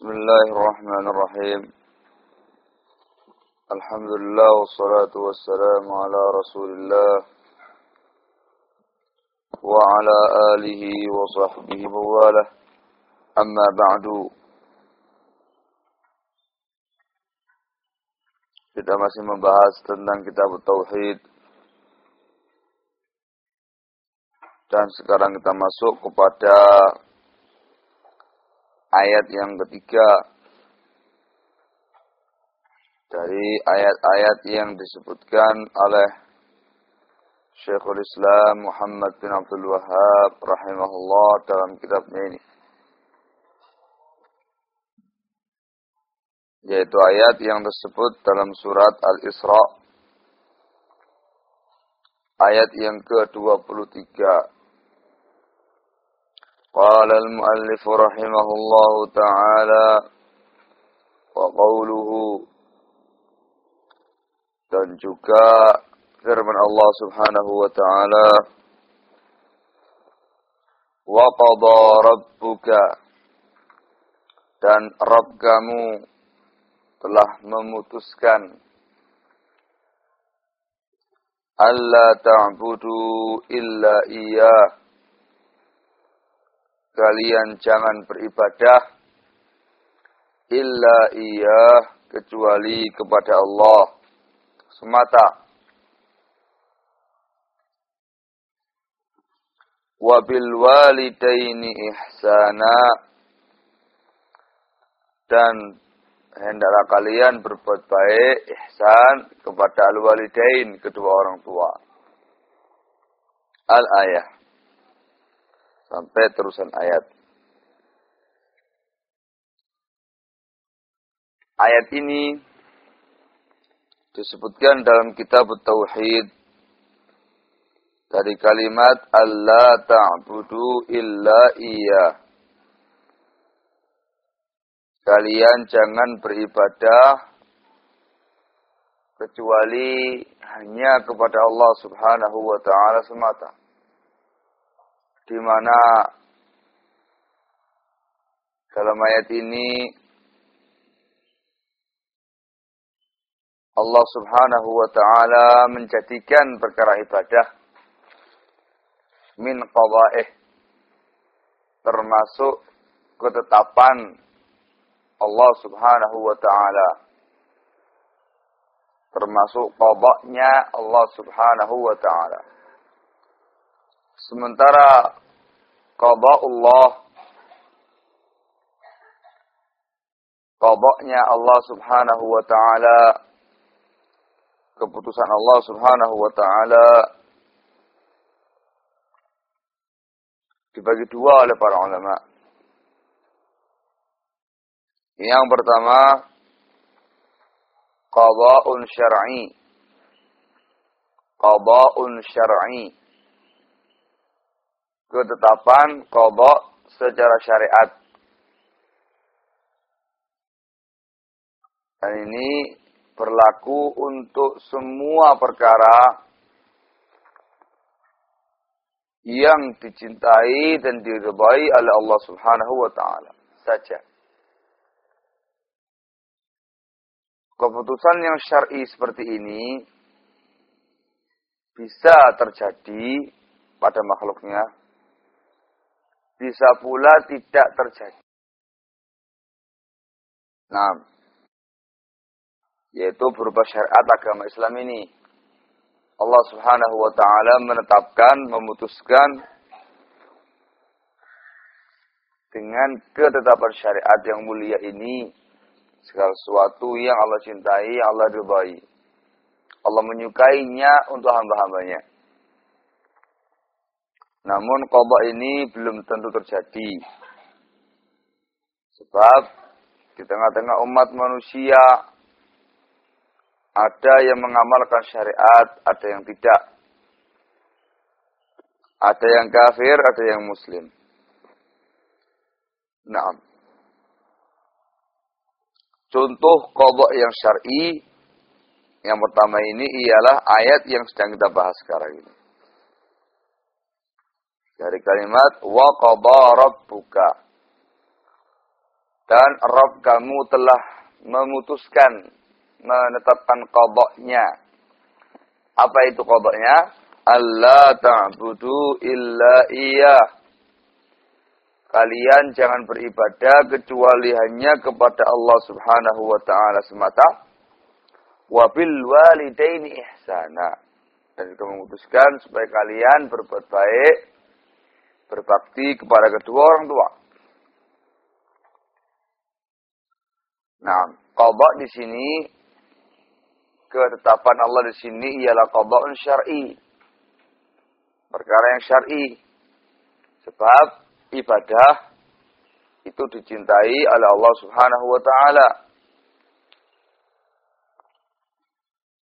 بسم الله الرحمن الرحيم الحمد لله والصلاة والسلام على رسول الله وعلى آله وصحبه وواله أما بعد Kita masih membahas tentang kitab Tauhid Dan sekarang kita masuk kepada ayat yang ketiga. Dari ayat-ayat yang disebutkan oleh Syekhul Islam Muhammad bin Abdul Wahab rahimahullah dalam kitabnya ini. Yaitu ayat yang disebut dalam surat Al-Isra. Ayat yang ke-23 قال المؤلف رحمه الله تعالى وقوله dan juga firman Allah Subhanahu wa taala wa qada rabbuka dan Rabb kamu telah memutuskan alla ta'budu illa iyyah kalian jangan beribadah illa iya kecuali kepada Allah semata. Wabil walidaini ihsana dan hendaklah kalian berbuat baik ihsan kepada al-walidain kedua orang tua. Al-ayah sampai terusan ayat. Ayat ini disebutkan dalam kitab Tauhid dari kalimat Allah ta'budu illa iya. Kalian jangan beribadah kecuali hanya kepada Allah Subhanahu wa taala semata di mana dalam ayat ini Allah Subhanahu wa taala menjadikan perkara ibadah min qada'ih termasuk ketetapan Allah Subhanahu wa taala termasuk qada'nya Allah Subhanahu wa taala sementara Allah qada'nya Allah Subhanahu wa taala keputusan Allah Subhanahu wa taala dibagi dua oleh para ulama. Yang pertama qada'un syar'i. Qada'un syar'i ketetapan kodok secara syariat. Dan ini berlaku untuk semua perkara yang dicintai dan diridhai oleh Allah Subhanahu wa taala saja. Keputusan yang syar'i seperti ini bisa terjadi pada makhluknya bisa pula tidak terjadi. Nah, yaitu berupa syariat agama Islam ini. Allah Subhanahu wa taala menetapkan, memutuskan dengan ketetapan syariat yang mulia ini segala sesuatu yang Allah cintai, Allah ridhai. Allah menyukainya untuk hamba-hambanya. Namun qada ini belum tentu terjadi. Sebab di tengah-tengah umat manusia ada yang mengamalkan syariat, ada yang tidak. Ada yang kafir, ada yang muslim. Nah, contoh qada yang syar'i yang pertama ini ialah ayat yang sedang kita bahas sekarang ini dari kalimat wa rabbuka Dan Rob kamu telah memutuskan, menetapkan kodoknya. Apa itu kodoknya? Allah ta'budu illa iya. Kalian jangan beribadah kecuali hanya kepada Allah subhanahu wa ta'ala semata. Wabil walidaini ihsana. Dan juga memutuskan supaya kalian berbuat baik, berbakti kepada kedua orang tua. Nah, qadha di sini ketetapan Allah di sini ialah qadha'un syar'i. Perkara yang syar'i. Sebab ibadah itu dicintai oleh Allah Subhanahu wa taala.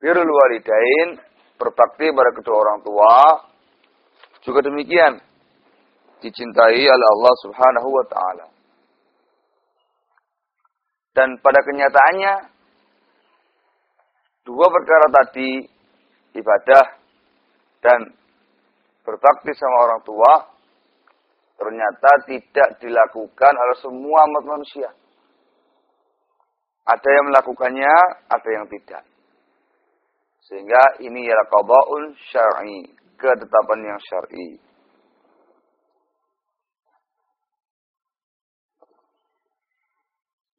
Birrul walidain berbakti pada kedua orang tua juga demikian dicintai oleh Allah Subhanahu wa taala. Dan pada kenyataannya, dua perkara tadi, ibadah dan berbakti sama orang tua, ternyata tidak dilakukan oleh semua umat manusia. Ada yang melakukannya, ada yang tidak. Sehingga ini ialah qada'un syar'i, ketetapan yang syar'i.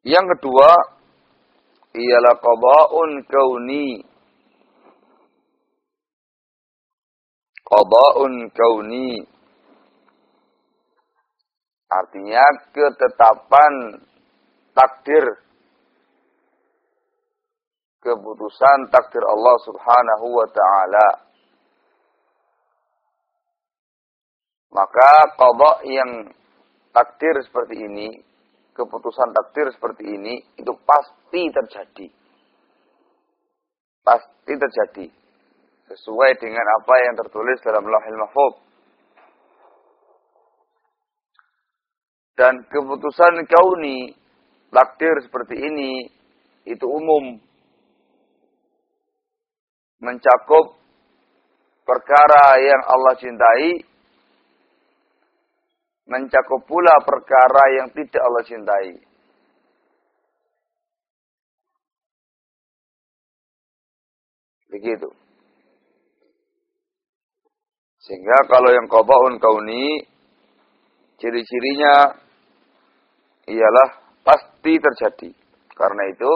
Yang kedua ialah qada'un kauni. Qada'un kauni. Artinya ketetapan takdir keputusan takdir Allah Subhanahu wa taala. Maka qada yang takdir seperti ini keputusan takdir seperti ini itu pasti terjadi. Pasti terjadi. Sesuai dengan apa yang tertulis dalam lahil mahfud. Dan keputusan kauni, takdir seperti ini, itu umum. Mencakup perkara yang Allah cintai mencakup pula perkara yang tidak Allah cintai. Begitu. Sehingga kalau yang qabaun kauni ciri-cirinya ialah pasti terjadi. Karena itu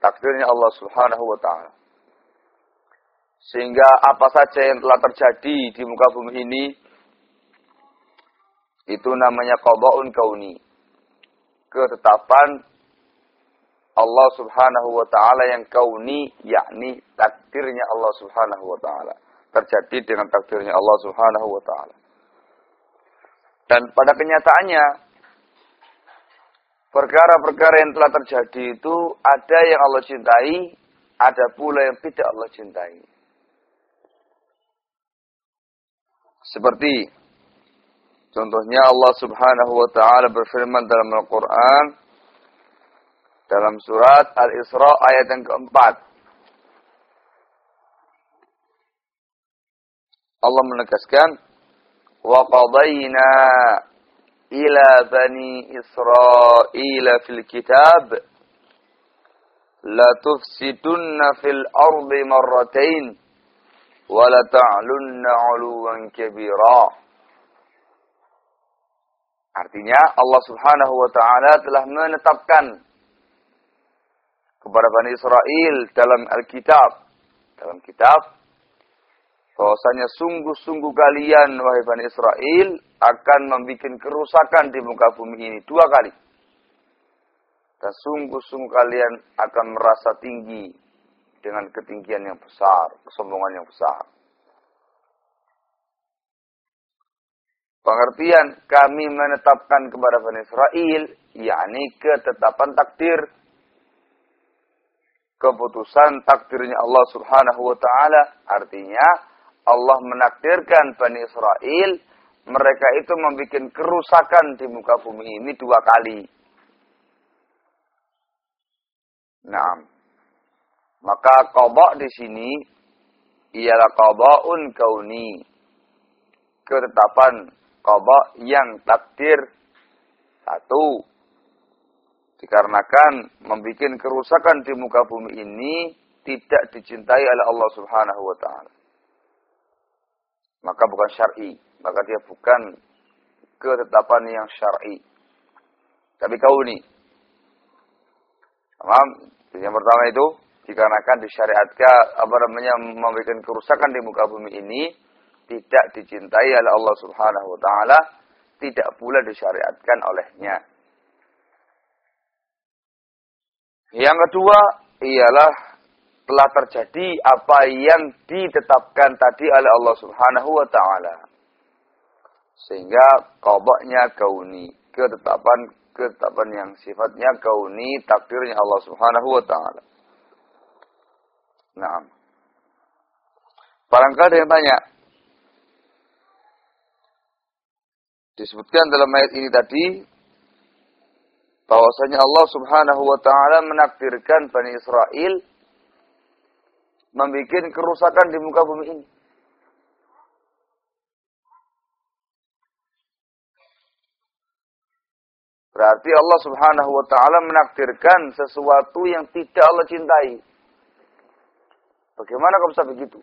takdirnya Allah Subhanahu wa taala. Sehingga apa saja yang telah terjadi di muka bumi ini itu namanya qada'un kauni. Ketetapan Allah Subhanahu wa taala yang kauni yakni takdirnya Allah Subhanahu wa taala. Terjadi dengan takdirnya Allah Subhanahu wa taala. Dan pada kenyataannya perkara-perkara yang telah terjadi itu ada yang Allah cintai, ada pula yang tidak Allah cintai. Seperti Contohnya Allah Subhanahu wa taala berfirman dalam Al-Qur'an dalam surat Al-Isra ayat yang keempat. Allah menegaskan wa qadayna ila bani Israil fil kitab la tufsidunna fil ardi marratain wa la ta'lunna 'uluwan kabira. Artinya Allah Subhanahu wa taala telah menetapkan kepada Bani Israel dalam Alkitab, dalam kitab bahwasanya sungguh-sungguh kalian wahai Bani Israel akan membuat kerusakan di muka bumi ini dua kali. Dan sungguh-sungguh kalian akan merasa tinggi dengan ketinggian yang besar, kesombongan yang besar. Pengertian kami menetapkan kepada Bani Israel, yakni ketetapan takdir. Keputusan takdirnya Allah subhanahu wa ta'ala. Artinya, Allah menakdirkan Bani Israel, mereka itu membuat kerusakan di muka bumi ini dua kali. Nah, maka qadha di sini ialah qadha'un kauni. Ketetapan qada yang takdir satu Dikarenakan membuat kerusakan di muka bumi ini tidak dicintai oleh Allah Subhanahu wa taala. Maka bukan syar'i, maka dia bukan ketetapan yang syar'i. Tapi kau ini. Paham? Yang pertama itu dikarenakan disyariatkan apa namanya memberikan kerusakan di muka bumi ini tidak dicintai oleh Allah Subhanahu wa taala, tidak pula disyariatkan olehnya. Yang kedua ialah telah terjadi apa yang ditetapkan tadi oleh Allah Subhanahu wa taala. Sehingga qadanya kauni, ketetapan ketetapan yang sifatnya kauni, takdirnya Allah Subhanahu wa taala. Nah. Barangkali yang tanya. Disebutkan dalam ayat ini tadi bahwasanya Allah Subhanahu wa taala menakdirkan Bani Israel membuat kerusakan di muka bumi ini. Berarti Allah Subhanahu wa taala menakdirkan sesuatu yang tidak Allah cintai. Bagaimana kau bisa begitu?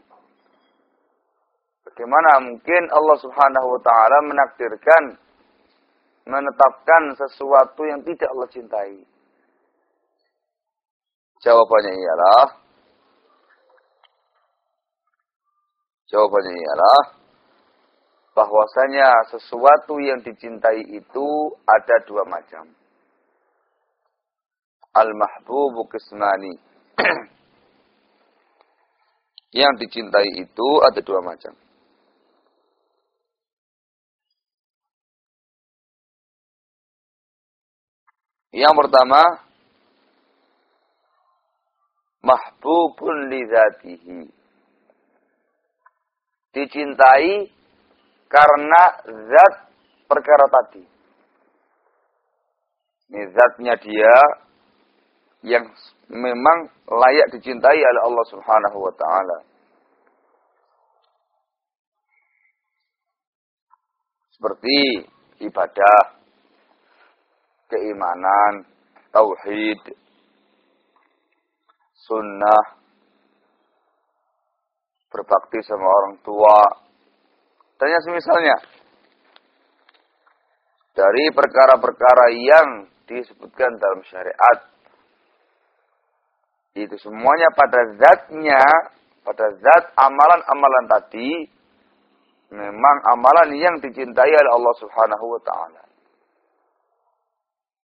Bagaimana mungkin Allah Subhanahu wa taala menakdirkan menetapkan sesuatu yang tidak Allah cintai? Jawabannya ialah Jawabannya ialah bahwasanya sesuatu yang dicintai itu ada dua macam. Al-mahbubu kismani. yang dicintai itu ada dua macam. Yang pertama, mahbubun lidatihi. Dicintai karena zat perkara tadi. Ini zatnya dia yang memang layak dicintai oleh Allah Subhanahu wa taala. Seperti ibadah, keimanan, tauhid, sunnah, berbakti sama orang tua, dan yang semisalnya. Dari perkara-perkara yang disebutkan dalam syariat itu semuanya pada zatnya, pada zat amalan-amalan tadi, memang amalan yang dicintai oleh Allah Subhanahu wa taala.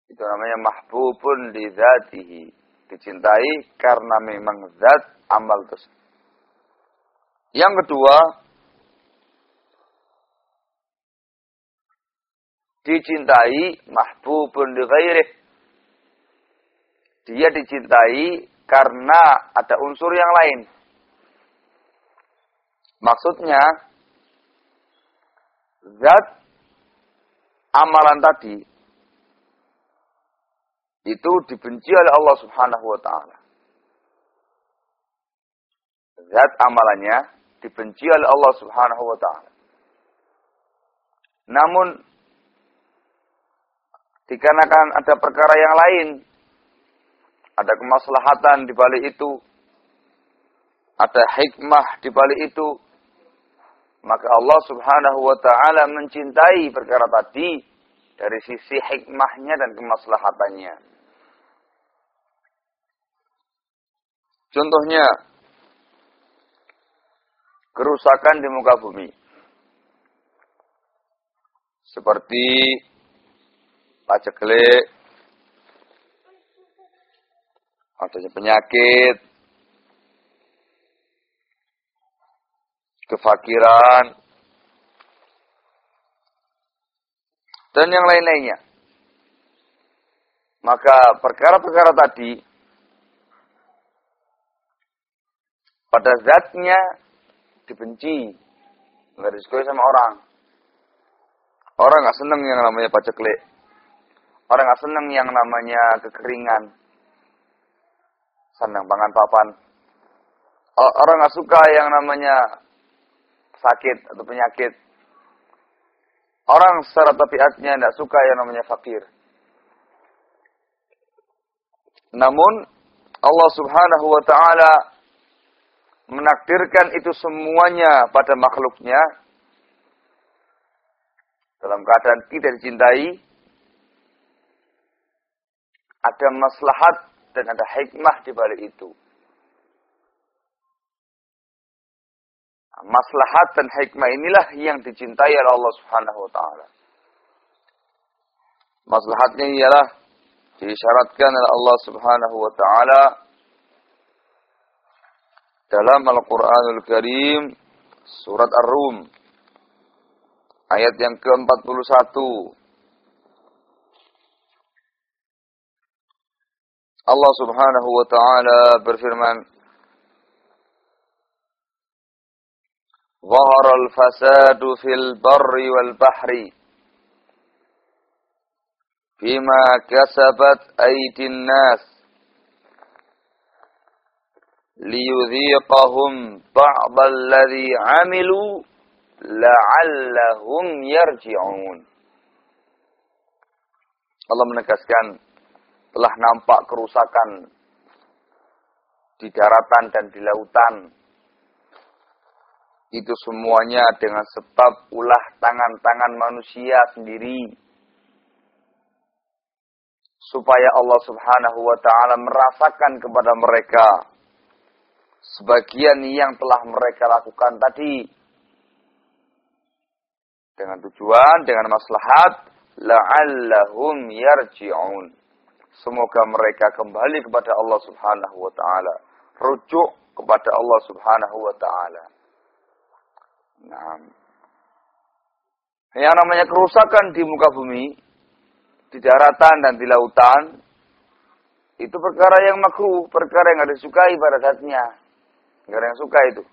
Itu namanya mahbubun li zatihi. Dicintai karena memang zat amal tersebut. Yang kedua, dicintai mahbubun li ghairih. Dia dicintai karena ada unsur yang lain. Maksudnya, zat amalan tadi itu dibenci oleh Allah Subhanahu wa taala. Zat amalannya dibenci oleh Allah Subhanahu wa taala. Namun dikarenakan ada perkara yang lain ada kemaslahatan di balik itu, ada hikmah di balik itu, maka Allah Subhanahu wa taala mencintai perkara tadi dari sisi hikmahnya dan kemaslahatannya. Contohnya kerusakan di muka bumi. Seperti paceklik, adanya penyakit, kefakiran, dan yang lain-lainnya. Maka perkara-perkara tadi pada zatnya dibenci, nggak disukai sama orang. Orang nggak seneng yang namanya paceklik. Orang nggak seneng yang namanya kekeringan sandang pangan papan. Orang nggak suka yang namanya sakit atau penyakit. Orang secara tabiatnya tidak suka yang namanya fakir. Namun Allah Subhanahu wa taala menakdirkan itu semuanya pada makhluknya dalam keadaan tidak dicintai ada maslahat dan ada hikmah di balik itu. Maslahat dan hikmah inilah yang dicintai oleh Allah Subhanahu wa taala. Maslahatnya ialah disyaratkan oleh Allah Subhanahu wa taala dalam Al-Qur'anul Karim surat Ar-Rum ayat yang ke-41 Allah Subhanahu wa taala berfirman ظهر الفساد في البر والبحر فيما كسبت أيدي الناس liyudhiqahum ba'dalladhi amilu la'allahum yarji'un. Allah menegaskan telah nampak kerusakan di daratan dan di lautan. Itu semuanya dengan sebab ulah tangan-tangan manusia sendiri. Supaya Allah subhanahu wa ta'ala merasakan kepada mereka sebagian yang telah mereka lakukan tadi. Dengan tujuan, dengan maslahat, la'allahum yarji'un. Semoga mereka kembali kepada Allah subhanahu wa ta'ala. Rujuk kepada Allah subhanahu wa ta'ala. Nah, yang namanya kerusakan di muka bumi, di daratan dan di lautan, itu perkara yang makruh, perkara yang ada disukai pada saatnya. Tidak ada yang suka itu.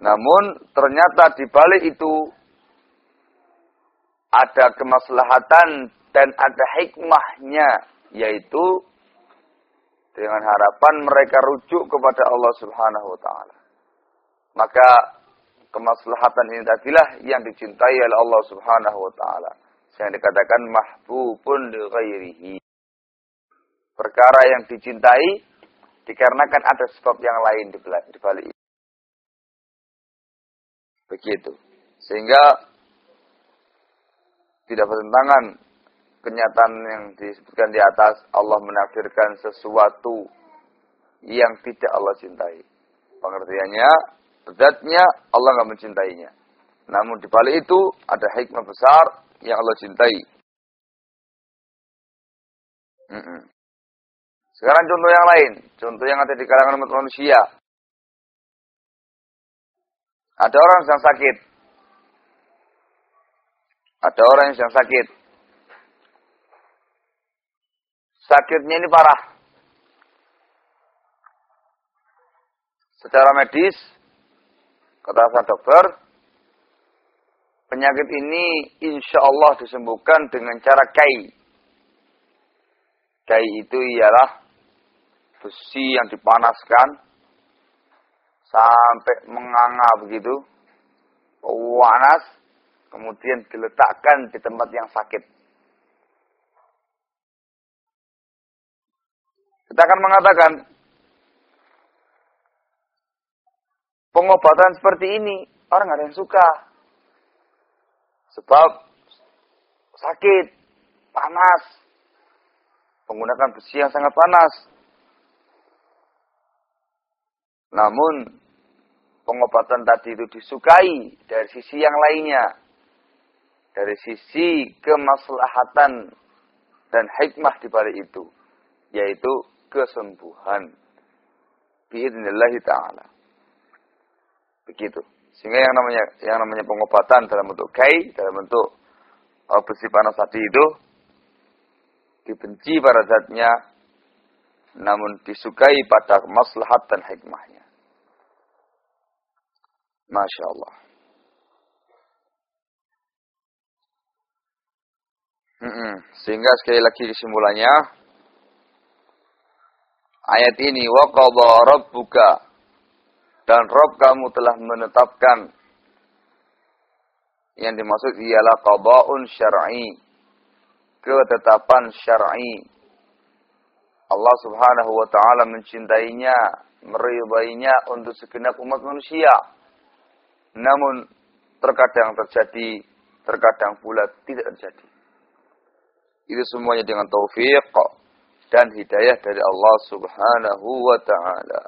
Namun ternyata di balik itu ada kemaslahatan dan ada hikmahnya, yaitu dengan harapan mereka rujuk kepada Allah Subhanahu wa taala. Maka kemaslahatan ini tadilah yang dicintai oleh Allah Subhanahu wa taala. Yang dikatakan mahbubun li ghairihi. Perkara yang dicintai dikarenakan ada sebab yang lain di balik itu. Begitu. Sehingga tidak bertentangan kenyataan yang disebutkan di atas Allah menafsirkan sesuatu yang tidak Allah cintai. Pengertiannya zatnya Allah nggak mencintainya. Namun di balik itu ada hikmah besar yang Allah cintai. Mm -mm. Sekarang contoh yang lain, contoh yang ada di kalangan umat manusia. Ada orang yang sakit. Ada orang yang sakit. Sakitnya ini parah. Secara medis, Kata sang dokter, penyakit ini insya Allah disembuhkan dengan cara kai. Kai itu ialah besi yang dipanaskan sampai menganga begitu, panas, kemudian diletakkan di tempat yang sakit. Kita akan mengatakan pengobatan seperti ini orang ada yang suka. Sebab sakit, panas, menggunakan besi yang sangat panas. Namun pengobatan tadi itu disukai dari sisi yang lainnya. Dari sisi kemaslahatan dan hikmah di balik itu. Yaitu kesembuhan. Biidnillahi ta'ala. Begitu. Sehingga yang namanya yang namanya pengobatan dalam bentuk kai, dalam bentuk uh, besi panas tadi itu dibenci pada zatnya, namun disukai pada maslahat dan hikmahnya. Masya Allah. Hmm, sehingga sekali lagi kesimpulannya, ayat ini waqadha rabbuka. Dan Rob kamu telah menetapkan. Yang dimaksud ialah qada'un syar'i. Ketetapan syar'i. Allah Subhanahu wa taala mencintainya, meridainya untuk segenap umat manusia. Namun terkadang terjadi, terkadang pula tidak terjadi. Itu semuanya dengan taufik dan hidayah dari Allah Subhanahu wa taala.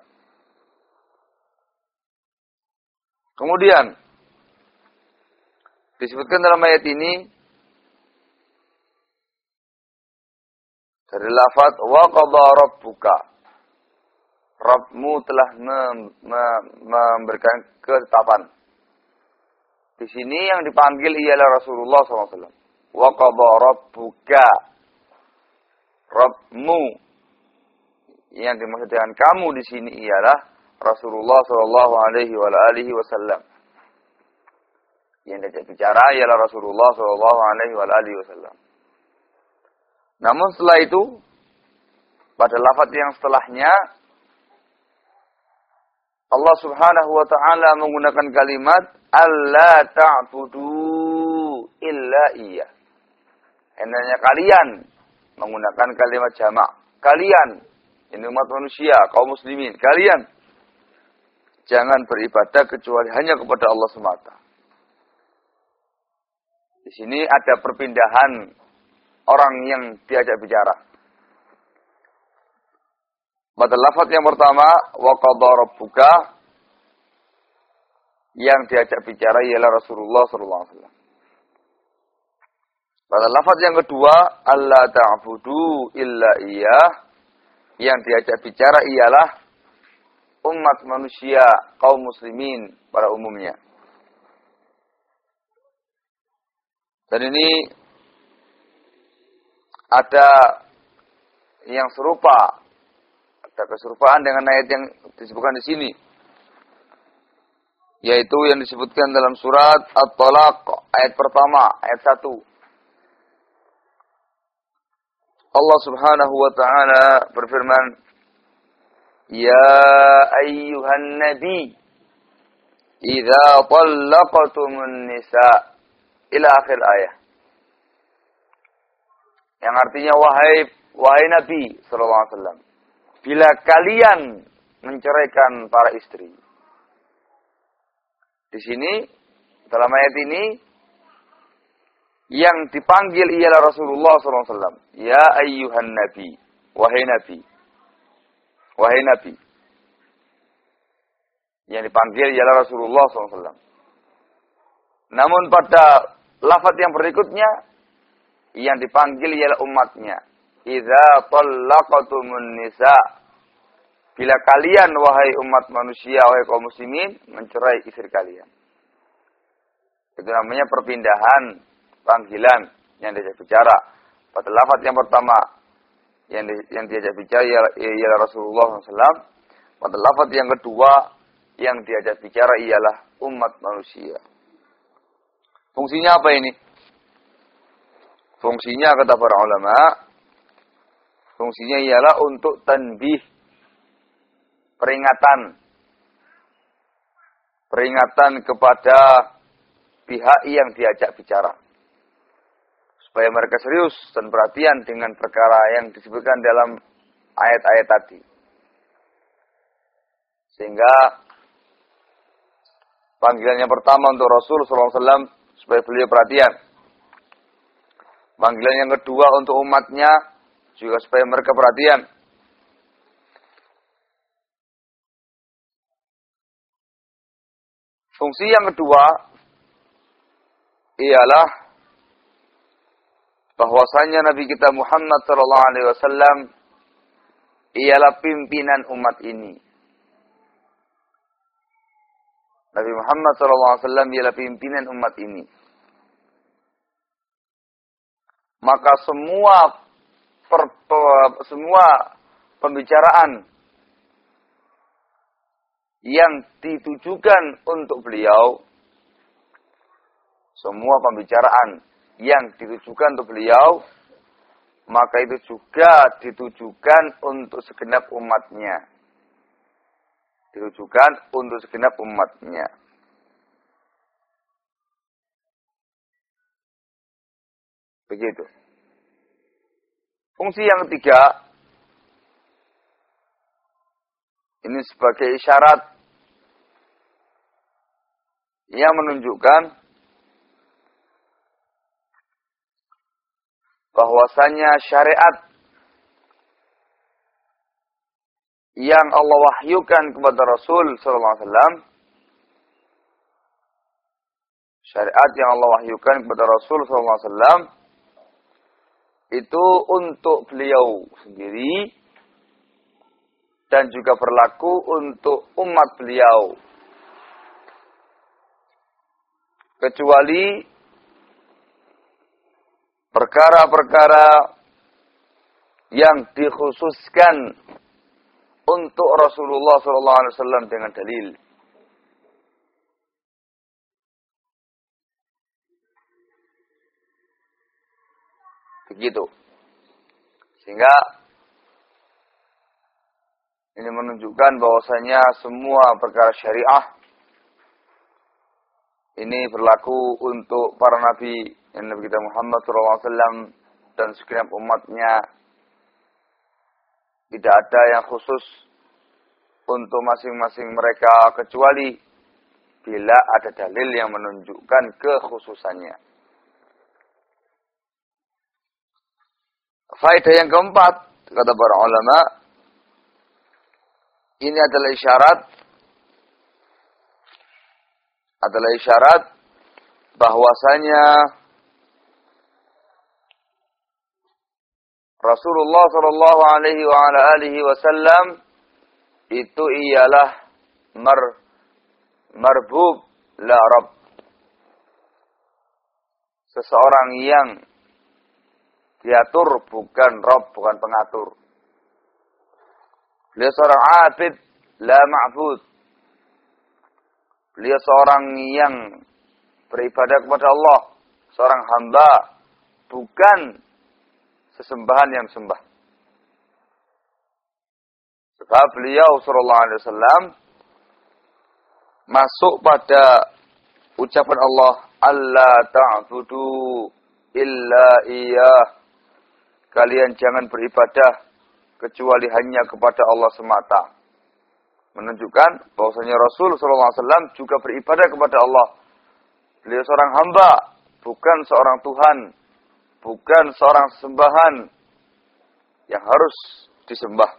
Kemudian disebutkan dalam ayat ini Dari lafaz wa qadha rabbuka. Rabbmu telah mem mem memberikan ketetapan. Di sini yang dipanggil ialah Rasulullah SAW. Wa qadha rabbuka. Rabbmu. Yang dimaksud dengan kamu di sini ialah Rasulullah Shallallahu Alaihi Wasallam. Yang diajak bicara ialah Rasulullah Shallallahu Alaihi Wasallam. Namun setelah itu, pada lafaz yang setelahnya, Allah subhanahu wa ta'ala menggunakan kalimat, Allah ta'budu illa iya. Hendaknya kalian menggunakan kalimat jamak. Kalian, ini umat manusia, kaum muslimin. Kalian, jangan beribadah kecuali hanya kepada Allah semata. Di sini ada perpindahan orang yang diajak bicara. Pada lafaz yang pertama, wa rabbuka yang diajak bicara ialah Rasulullah sallallahu alaihi wasallam. Pada lafaz yang kedua, Allah ta'budu illa iyah yang diajak bicara ialah umat manusia, kaum muslimin pada umumnya. Dan ini ada yang serupa, ada keserupaan dengan ayat yang disebutkan di sini, yaitu yang disebutkan dalam surat At-Talaq ayat pertama, ayat 1. Allah Subhanahu wa taala berfirman, "Ya ayyuhan nabi, idza talaqtumun nisa" ila akhir ayat. Yang artinya wahai wahai Nabi sallallahu alaihi wasallam, bila kalian menceraikan para istri. Di sini dalam ayat ini yang dipanggil ialah Rasulullah SAW. Ya ayyuhan Nabi. Wahai Nabi. Wahai Nabi. Yang dipanggil ialah Rasulullah SAW. Namun pada lafaz yang berikutnya yang dipanggil ialah umatnya. Idza talaqatumun nisa. Bila kalian wahai umat manusia, wahai kaum muslimin mencerai istri kalian. Itu namanya perpindahan panggilan yang diajak bicara. Pada lafaz yang pertama yang di, yang diajak bicara ialah, Rasulullah SAW. Pada lafaz yang kedua yang diajak bicara ialah umat manusia. Fungsinya apa ini? Fungsinya kata para ulama, fungsinya ialah untuk tanbih, peringatan. Peringatan kepada pihak yang diajak bicara. Supaya mereka serius dan perhatian dengan perkara yang disebutkan dalam ayat-ayat tadi. Sehingga panggilan yang pertama untuk Rasul SAW supaya beliau perhatian Panggilan yang kedua untuk umatnya juga supaya mereka perhatian. Fungsi yang kedua ialah bahwasanya Nabi kita Muhammad sallallahu alaihi wasallam ialah pimpinan umat ini. Nabi Muhammad sallallahu alaihi wasallam ialah pimpinan umat ini. maka semua per, per, semua pembicaraan yang ditujukan untuk beliau semua pembicaraan yang ditujukan untuk beliau maka itu juga ditujukan untuk segenap umatnya ditujukan untuk segenap umatnya Begitu. Fungsi yang ketiga Ini sebagai isyarat yang menunjukkan bahwasanya syariat yang Allah wahyukan kepada Rasul sallallahu alaihi wasallam syariat yang Allah wahyukan kepada Rasul sallallahu alaihi wasallam itu untuk beliau sendiri dan juga berlaku untuk umat beliau. Kecuali perkara-perkara yang dikhususkan untuk Rasulullah SAW dengan dalil. Begitu. Sehingga ini menunjukkan bahwasanya semua perkara syariah ini berlaku untuk para nabi yang Nabi kita Muhammad SAW dan segenap umatnya. Tidak ada yang khusus untuk masing-masing mereka kecuali bila ada dalil yang menunjukkan kekhususannya. Faedah yang keempat, kata para ulama, ini adalah isyarat adalah isyarat bahwasanya Rasulullah Shallallahu Alaihi wa ala alihi Wasallam itu ialah mar marbub la Rabb. Seseorang yang diatur bukan Rob, bukan pengatur. Beliau seorang abid, la ma'bud. Beliau seorang yang beribadah kepada Allah. Seorang hamba, bukan sesembahan yang sembah. Sebab beliau sallallahu alaihi wasallam masuk pada ucapan Allah, Allah ta'budu illa iya. Kalian jangan beribadah kecuali hanya kepada Allah semata. Menunjukkan bahwasanya Rasul SAW juga beribadah kepada Allah. Beliau seorang hamba, bukan seorang Tuhan, bukan seorang sembahan yang harus disembah.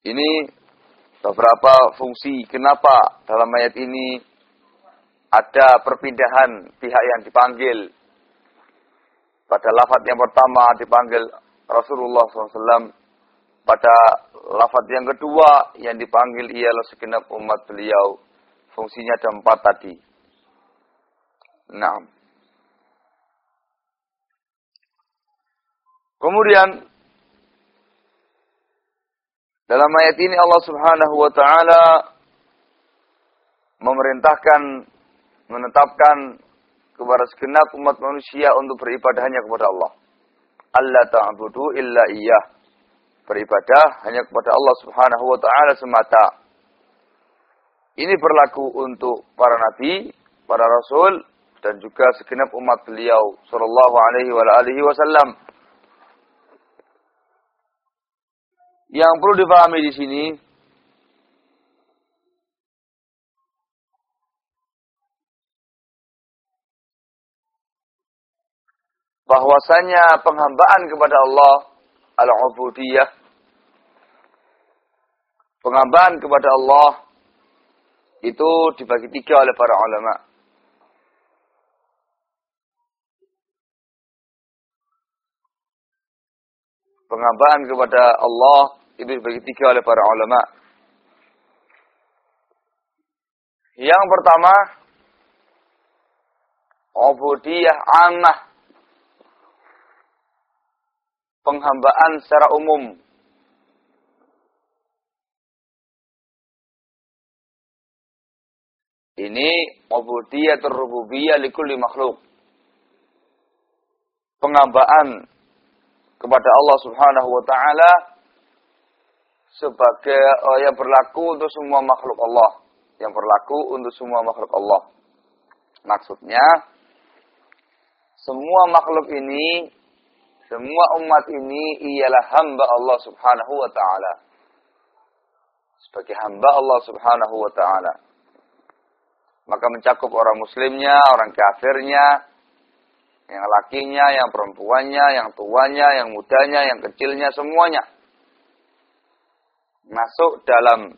Ini beberapa fungsi kenapa dalam ayat ini ada perpindahan pihak yang dipanggil. Pada lafaz yang pertama dipanggil Rasulullah SAW pada lafaz yang kedua yang dipanggil ialah segenap umat beliau. Fungsinya ada empat tadi. Nah. Kemudian dalam ayat ini Allah Subhanahu wa taala memerintahkan menetapkan kepada segenap umat manusia untuk beribadah hanya kepada Allah. Allah ta'budu illa iya. Beribadah hanya kepada Allah subhanahu wa ta'ala semata. Ini berlaku untuk para nabi, para rasul, dan juga segenap umat beliau sallallahu alaihi wa alihi wasallam. Yang perlu dipahami di sini bahwasanya penghambaan kepada Allah al-ubudiyah penghambaan kepada Allah itu dibagi tiga oleh para ulama. Penghambaan kepada Allah itu dibagi tiga oleh para ulama. Yang pertama, ubudiyah amah penghambaan secara umum. Ini ubudiyatur rububiyah likulli makhluk. Penghambaan kepada Allah Subhanahu wa taala sebagai uh, yang berlaku untuk semua makhluk Allah, yang berlaku untuk semua makhluk Allah. Maksudnya semua makhluk ini semua umat ini ialah hamba Allah subhanahu wa ta'ala. sebagai hamba Allah Subhanahu wa taala. Maka mencakup orang muslimnya, orang kafirnya, yang lakinya, yang perempuannya, yang tuanya, yang mudanya, yang kecilnya, semuanya masuk dalam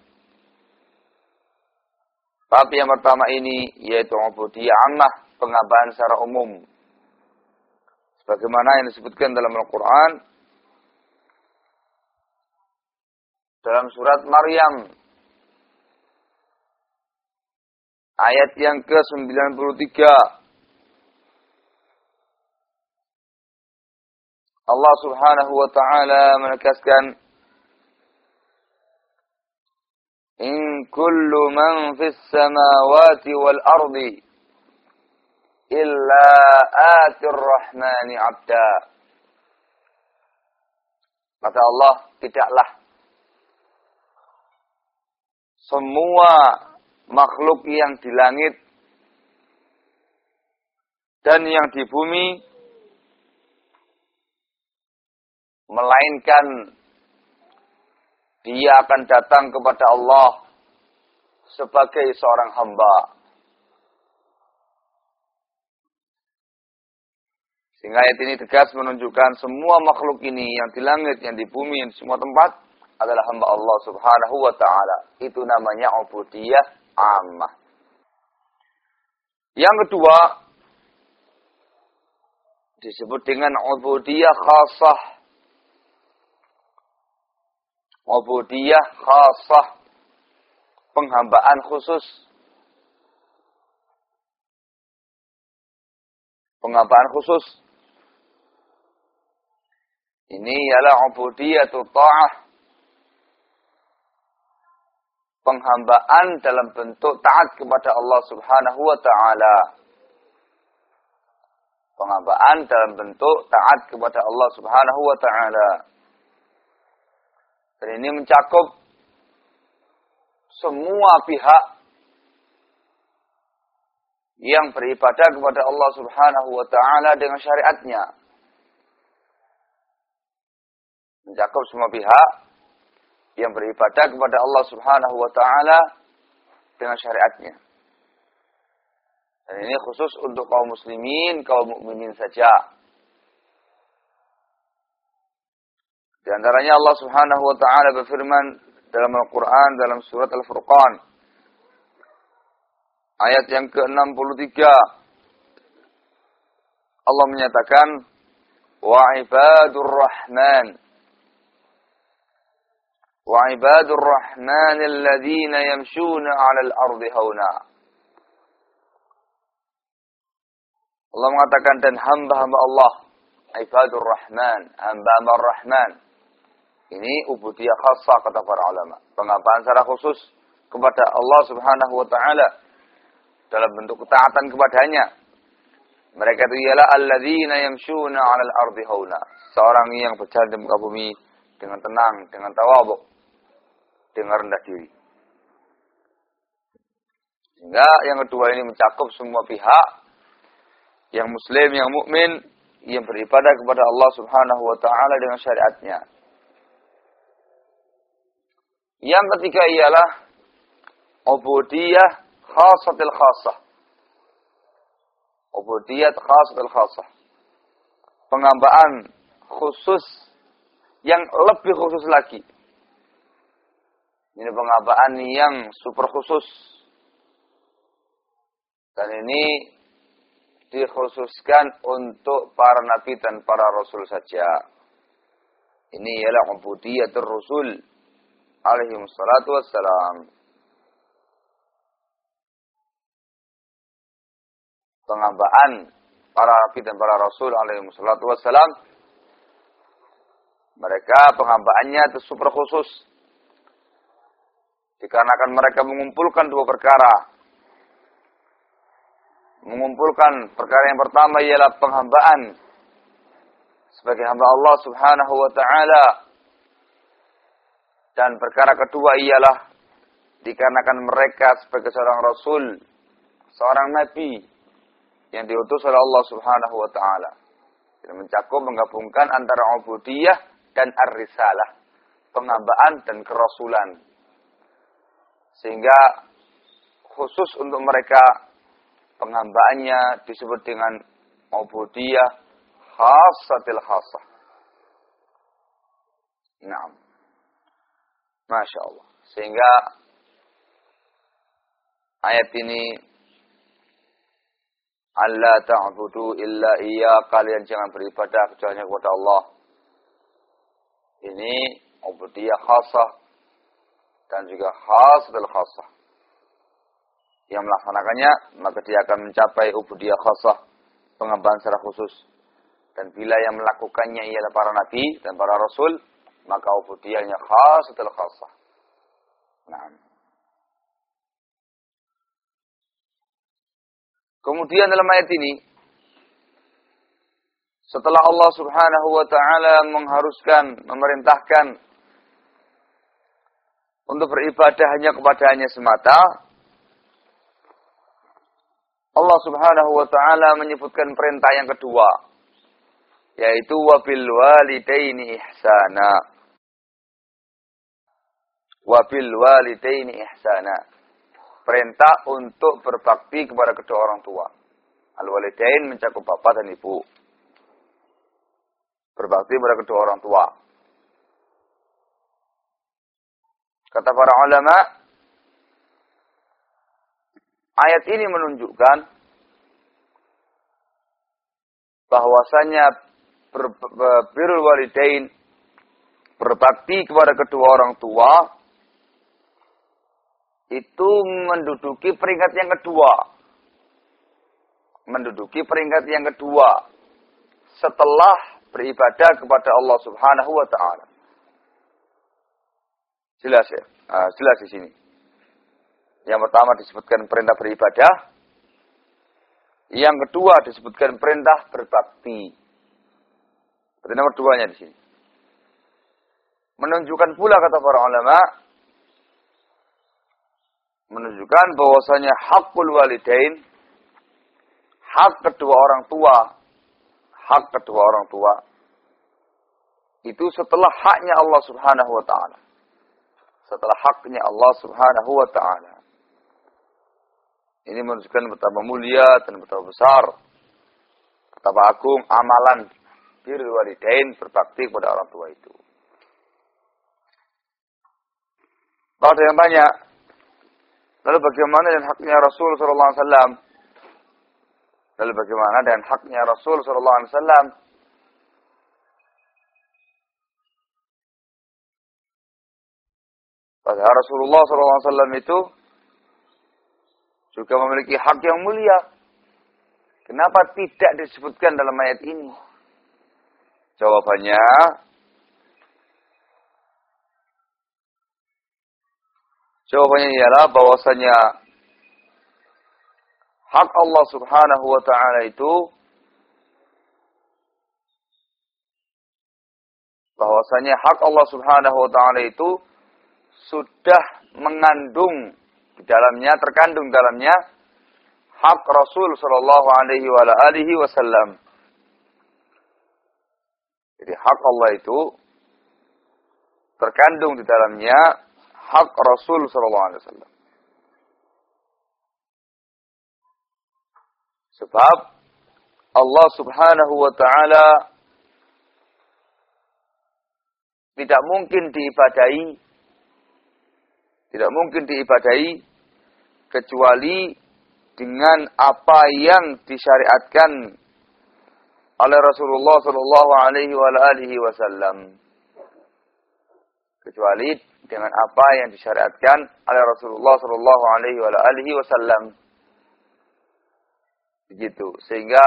bab yang pertama ini yaitu ubudiyah ammah, pengabahan secara umum. Sebagaimana yang disebutkan dalam Al-Qur'an dalam surat Maryam ayat yang ke-93 Allah Subhanahu wa taala menegaskan In kullu man fis samawati wal ardi illa atir rahmani abda. Kata Allah, tidaklah semua makhluk yang di langit dan yang di bumi melainkan dia akan datang kepada Allah sebagai seorang hamba. Sehingga ayat ini tegas menunjukkan semua makhluk ini yang di langit, yang di bumi, yang di semua tempat adalah hamba Allah subhanahu wa ta'ala. Itu namanya ubudiyah ammah. Yang kedua, disebut dengan ubudiyah khasah ubudiyah khasah penghambaan khusus penghambaan khusus ini ialah ubudiyatu ta'ah. Penghambaan dalam bentuk taat kepada Allah Subhanahu wa taala. Penghambaan dalam bentuk taat kepada Allah Subhanahu wa taala. Dan ini mencakup semua pihak yang beribadah kepada Allah Subhanahu wa taala dengan syariatnya. Mencakup semua pihak yang beribadah kepada Allah Subhanahu wa taala dengan syariatnya. Dan ini khusus untuk kaum muslimin, kaum mukminin saja. Di antaranya Allah Subhanahu wa taala berfirman dalam Al-Qur'an dalam surat Al-Furqan ayat yang ke-63 Allah menyatakan wa ibadur rahman ibadur rahman alladhina yamshuna 'alal ardi hauna Allah mengatakan dan hamba-hamba Allah ibadur rahman hamba-hamba rahman ini ubudiyah khasah kata para ulama. Pengabahan secara khusus kepada Allah Subhanahu wa taala dalam bentuk ketaatan kepadanya. Mereka itu ialah alladzina yamshuna 'alal ardi hauna. Seorang yang berjalan di muka bumi dengan tenang, dengan tawadhu, dengan rendah diri. Sehingga yang kedua ini mencakup semua pihak yang muslim, yang mukmin, yang beribadah kepada Allah Subhanahu wa taala dengan syariatnya. Yang ketiga ialah ubudiyah khasatil khasah. Ubudiyah khasatil khasah. Pengambaan khusus yang lebih khusus lagi. Ini pengambaan yang super khusus. Dan ini dikhususkan untuk para nabi dan para rasul saja. Ini ialah ubudiyatul rasul alaihi wassalatu wassalam. Pengambaan para nabi dan para rasul alaihi wassalatu wassalam. Mereka pengambaannya itu super khusus. Dikarenakan mereka mengumpulkan dua perkara. Mengumpulkan perkara yang pertama ialah penghambaan sebagai hamba Allah Subhanahu wa taala dan perkara kedua ialah dikarenakan mereka sebagai seorang rasul, seorang nabi yang diutus oleh Allah Subhanahu wa taala. Ini mencakup menggabungkan antara ubudiyah dan ar-risalah, pengambaan dan kerasulan. Sehingga khusus untuk mereka pengambaannya disebut dengan ubudiyah khasatil khasah. Nah. Masya Allah. Sehingga ayat ini Allah ta'budu illa iya kalian jangan beribadah kecuali kepada Allah. Ini ubudiyah khasah dan juga khasatul khasah. Yang melaksanakannya maka dia akan mencapai ubudiyah khasah pengembangan secara khusus. Dan bila yang melakukannya ialah para nabi dan para rasul, maka ubudiyahnya khasatul khasah. Nah. Kemudian dalam ayat ini, setelah Allah subhanahu wa ta'ala mengharuskan, memerintahkan untuk beribadah hanya kepadanya semata, Allah subhanahu wa ta'ala menyebutkan perintah yang kedua, yaitu wabil walidaini ihsana. Wabil walidaini ihsana perintah untuk berbakti kepada kedua orang tua. Al-walidain mencakup bapak dan ibu. Berbakti kepada kedua orang tua. Kata para ulama, ayat ini menunjukkan bahwasanya birrul walidain berbakti kepada kedua orang tua itu menduduki peringkat yang kedua. Menduduki peringkat yang kedua setelah beribadah kepada Allah Subhanahu wa taala. Jelas ya? Nah, jelas di sini. Yang pertama disebutkan perintah beribadah. Yang kedua disebutkan perintah berbakti. Berarti nomor duanya di sini. Menunjukkan pula kata para ulama menunjukkan bahwasanya hakul walidain hak kedua orang tua hak kedua orang tua itu setelah haknya Allah Subhanahu wa taala setelah haknya Allah Subhanahu wa taala ini menunjukkan betapa mulia dan betapa besar betapa agung amalan birrul walidain berbakti kepada orang tua itu ada yang tanya, Lalu bagaimana dengan haknya Rasul sallallahu alaihi wasallam? Lalu bagaimana dengan haknya Rasul sallallahu alaihi wasallam? Pada Rasulullah wasallam itu juga memiliki hak yang mulia. Kenapa tidak disebutkan dalam ayat ini? Jawabannya, Jawabannya ialah bahwasanya hak Allah Subhanahu wa taala itu bahwasanya hak Allah Subhanahu wa taala itu sudah mengandung di dalamnya terkandung dalamnya hak Rasul sallallahu alaihi wa alihi wasallam. Jadi hak Allah itu terkandung di dalamnya hak Rasul sallallahu alaihi wasallam. Sebab Allah Subhanahu wa taala tidak mungkin diibadahi tidak mungkin diibadahi kecuali dengan apa yang disyariatkan oleh Rasulullah sallallahu alaihi wasallam. Kecuali dengan apa yang disyariatkan oleh Rasulullah Shallallahu Alaihi Wasallam. Begitu, sehingga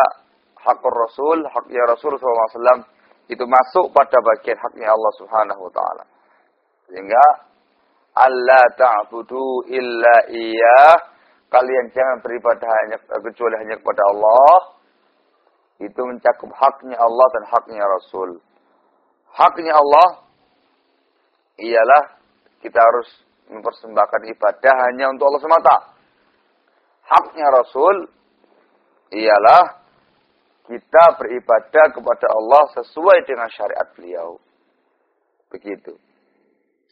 hak Rasul, haknya Rasul Shallallahu Alaihi Wasallam itu masuk pada bagian haknya Allah Subhanahu Wa Taala. Sehingga Allah ta'budu illa iya kalian jangan beribadah hanya kecuali hanya kepada Allah itu mencakup haknya Allah dan haknya Rasul. Haknya Allah ialah kita harus mempersembahkan ibadah hanya untuk Allah semata. Haknya Rasul ialah kita beribadah kepada Allah sesuai dengan syariat beliau. Begitu.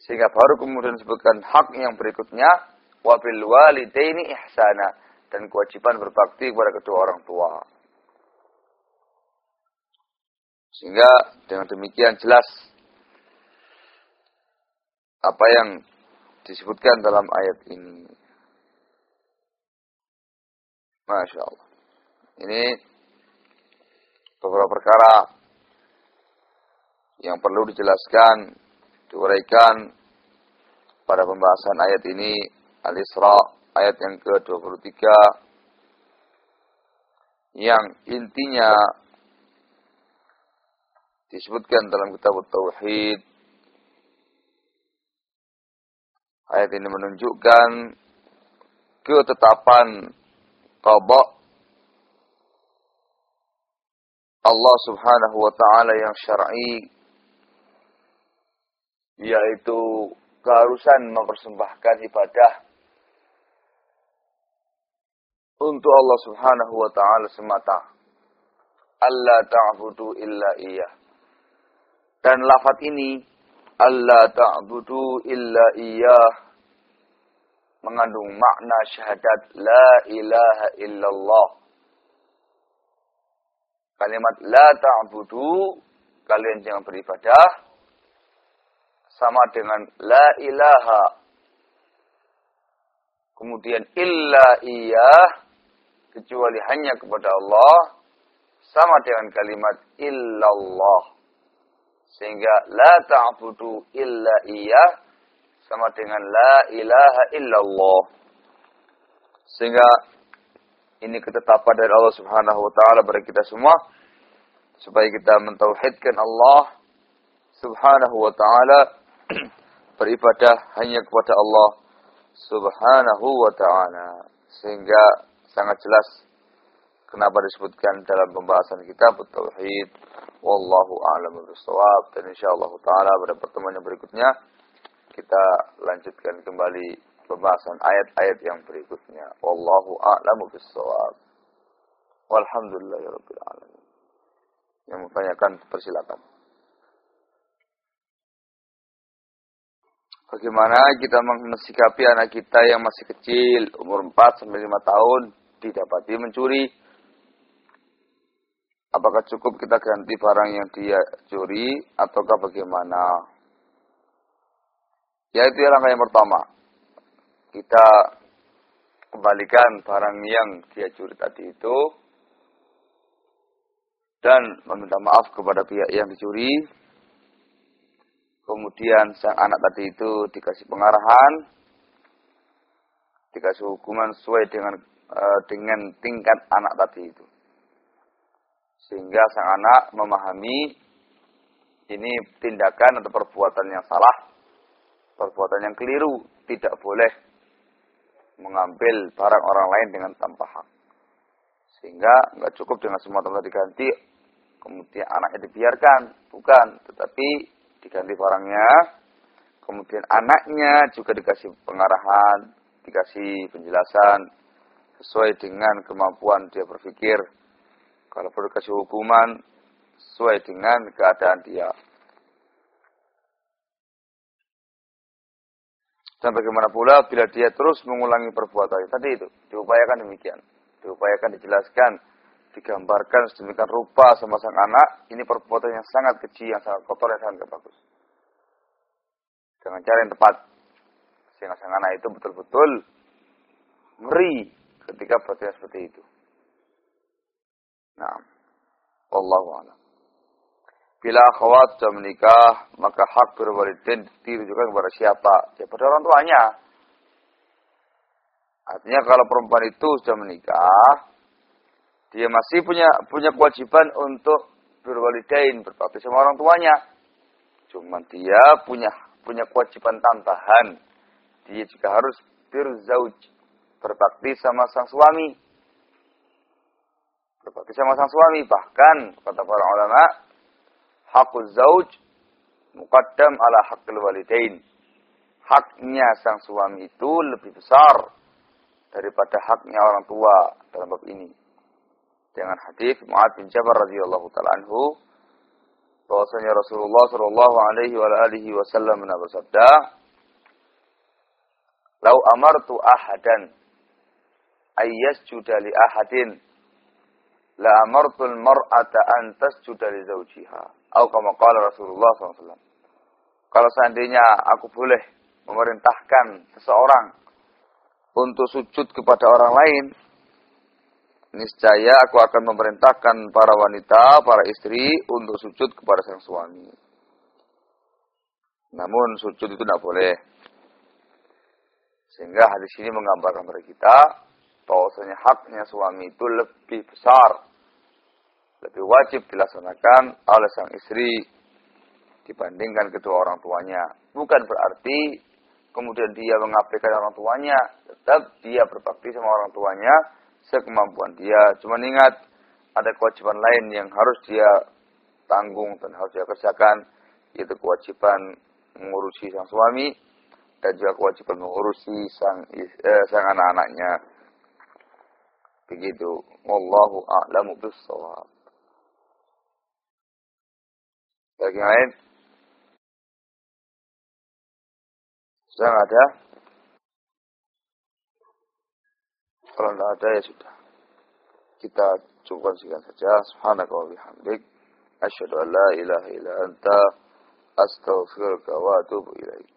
Sehingga baru kemudian disebutkan hak yang berikutnya wa bil walidaini ihsana dan kewajiban berbakti kepada kedua orang tua. Sehingga dengan demikian jelas apa yang disebutkan dalam ayat ini. Masya Allah. Ini beberapa perkara yang perlu dijelaskan, diuraikan pada pembahasan ayat ini Al-Isra ayat yang ke-23 yang intinya disebutkan dalam kitab Tauhid. Ayat ini menunjukkan ketetapan qada Allah Subhanahu wa taala yang syar'i yaitu keharusan mempersembahkan ibadah untuk Allah Subhanahu wa taala semata. Allah ta'budu illa iya. Dan lafaz ini Allah ta'budu illa iya mengandung makna syahadat la ilaha illallah. Kalimat la ta'budu kalian jangan beribadah sama dengan la ilaha. Kemudian illa iya kecuali hanya kepada Allah sama dengan kalimat illallah. Sehingga la ta'budu illa iya sama dengan la ilaha illallah. Sehingga ini ketetapan dari Allah Subhanahu wa taala bagi kita semua supaya kita mentauhidkan Allah Subhanahu wa taala beribadah hanya kepada Allah Subhanahu wa taala. Sehingga sangat jelas kenapa disebutkan dalam pembahasan kitab tauhid. Wallahu a'lam bishawab dan insyaallah taala pada pertemuan yang berikutnya kita lanjutkan kembali pembahasan ayat-ayat yang berikutnya. Wallahu a'lam bishawab. Walhamdulillahirabbil alamin. Yang bertanyakan persilakan. Bagaimana kita mensikapi anak kita yang masih kecil, umur 4 sampai 5 tahun, didapati mencuri? Apakah cukup kita ganti barang yang dia curi ataukah bagaimana? Ya itu langkah yang pertama. Kita kembalikan barang yang dia curi tadi itu dan meminta maaf kepada pihak yang dicuri Kemudian sang anak tadi itu dikasih pengarahan, dikasih hukuman sesuai dengan uh, dengan tingkat anak tadi itu. Sehingga sang anak memahami ini tindakan atau perbuatan yang salah, perbuatan yang keliru, tidak boleh mengambil barang orang lain dengan tanpa hak. Sehingga nggak cukup dengan semua tempat diganti, kemudian anaknya dibiarkan, bukan, tetapi diganti barangnya. Kemudian anaknya juga dikasih pengarahan, dikasih penjelasan sesuai dengan kemampuan dia berpikir. Kalau perlu kasih hukuman sesuai dengan keadaan dia. Dan bagaimana pula bila dia terus mengulangi perbuatan tadi itu, diupayakan demikian. Diupayakan dijelaskan digambarkan sedemikian rupa sama sang anak, ini perbuatan yang sangat kecil, yang sangat kotor, yang sangat bagus. Dengan cara yang tepat. Sehingga sang anak itu betul-betul ngeri ketika berbuat seperti itu. Nah, Wallahu a'lam. Bila akhwat sudah menikah, maka hak berwalidain ditujukan kepada siapa? Ya pada orang tuanya. Artinya kalau perempuan itu sudah menikah, dia masih punya punya kewajiban untuk berwalidain, berbakti sama orang tuanya. Cuman dia punya punya kewajiban tambahan. Dia juga harus berzauj, berbakti sama sang suami. Berbakti sama sang suami. Bahkan, kata para ulama, hakul zauj muqaddam ala hakul walidain. Haknya sang suami itu lebih besar daripada haknya orang tua dalam bab ini dengan hadis Mu'ad bin Jabal radhiyallahu taala anhu bahwasanya Rasulullah sallallahu alaihi wa alihi wasallam bersabda Lau amartu ahadan ayyas li ahadin la amartul mar'ata an tasjuda li zawjiha. Atau kama qala Rasulullah SAW. Kalau seandainya aku boleh memerintahkan seseorang untuk sujud kepada orang lain, niscaya aku akan memerintahkan para wanita, para istri untuk sujud kepada sang suami. Namun sujud itu tidak boleh. Sehingga hadis ini menggambarkan kepada kita bahwasanya haknya suami itu lebih besar, lebih wajib dilaksanakan oleh sang istri dibandingkan kedua orang tuanya. Bukan berarti kemudian dia mengabaikan orang tuanya, tetap dia berbakti sama orang tuanya sekemampuan dia. Cuma ingat ada kewajiban lain yang harus dia tanggung dan harus dia kerjakan, yaitu kewajiban mengurusi sang suami dan juga kewajiban mengurusi sang eh, sang anak-anaknya. Begitu. Wallahu a'lamu bissawab. Lagi lain? Sudah ada? Kalau tidak ada ya sudah. Kita cukup sekian saja. Subhanaka wa bihamdik. Asyhadu an la ilaha illa anta astaghfiruka wa atubu ilaik.